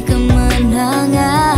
kemenangan.